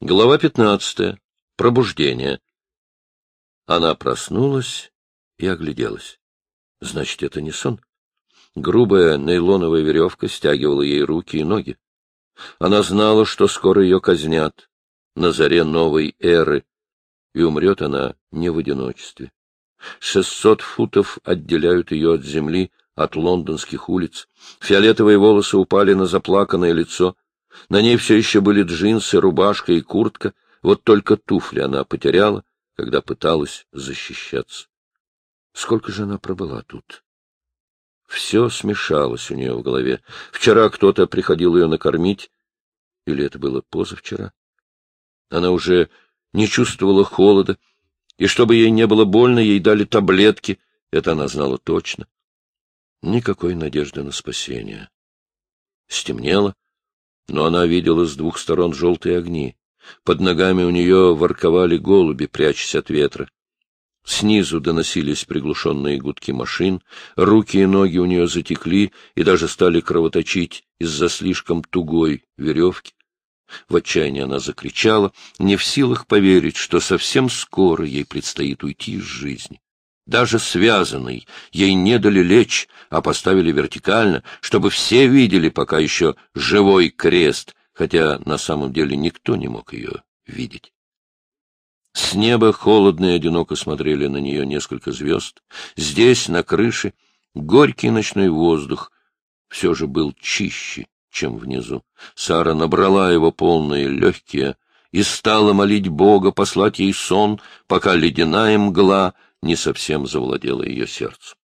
Глава пятнадцатая. Пробуждение. Она проснулась и огляделась. Значит, это не сон. Грубая нейлоновая веревка стягивала ей руки и ноги. Она знала, что скоро ее казнят на заре новой эры, и умрет она не в одиночестве. Шестьсот футов отделяют ее от земли, от лондонских улиц. Фиолетовые волосы упали на заплаканное лицо — на ней все еще были джинсы, рубашка и куртка, вот только туфли она потеряла, когда пыталась защищаться. Сколько же она пробыла тут? Все смешалось у нее в голове. Вчера кто-то приходил ее накормить, или это было позавчера? Она уже не чувствовала холода, и чтобы ей не было больно, ей дали таблетки, это она знала точно. Никакой надежды на спасение. Стемнело, но она видела с двух сторон желтые огни. Под ногами у нее ворковали голуби, прячась от ветра. Снизу доносились приглушенные гудки машин, руки и ноги у нее затекли и даже стали кровоточить из-за слишком тугой веревки. В отчаянии она закричала, не в силах поверить, что совсем скоро ей предстоит уйти из жизни. Даже связанный ей не дали лечь, а поставили вертикально, чтобы все видели пока еще живой крест, хотя на самом деле никто не мог ее видеть. С неба холодно и одиноко смотрели на нее несколько звезд. Здесь, на крыше, горький ночной воздух все же был чище, чем внизу. Сара набрала его полные легкие и стала молить Бога послать ей сон, пока ледяная мгла не совсем завладела ее сердцем.